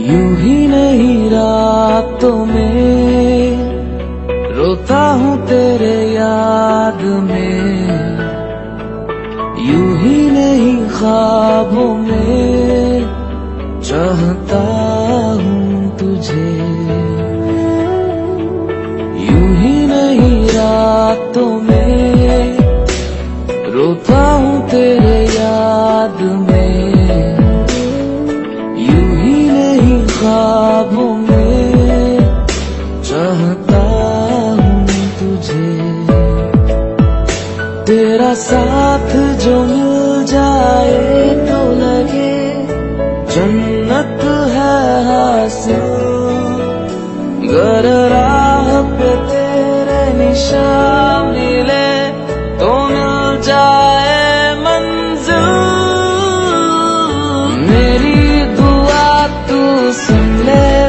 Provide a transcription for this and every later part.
यूँ ही नहीं रातों में रोता हूँ तेरे याद में। यूँ ही नहीं ख्वाबों में चाहता हूँ तुझे। यूँ ही नहीं रातों में रोता हूँ तेरे याद में तेरा साथ जो मिल जाए तो लगे, जन्नत है हासिल। गर राह पे तेरे निशान मिले तो मिल जाए मंजिल। मेरी दुआ तू सुन ले।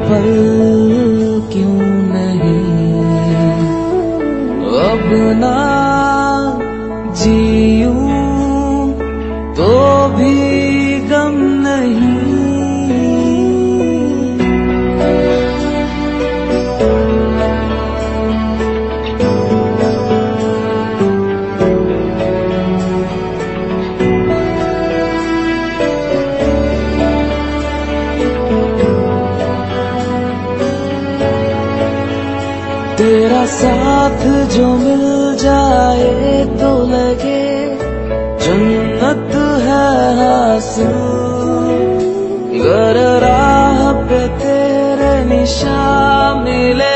पल क्यों नहीं? अब ना जीऊं तेरा साथ जो मिल जाए तो लगे, जन्नत है हासिल। गर राह पे तेरे निशा मिले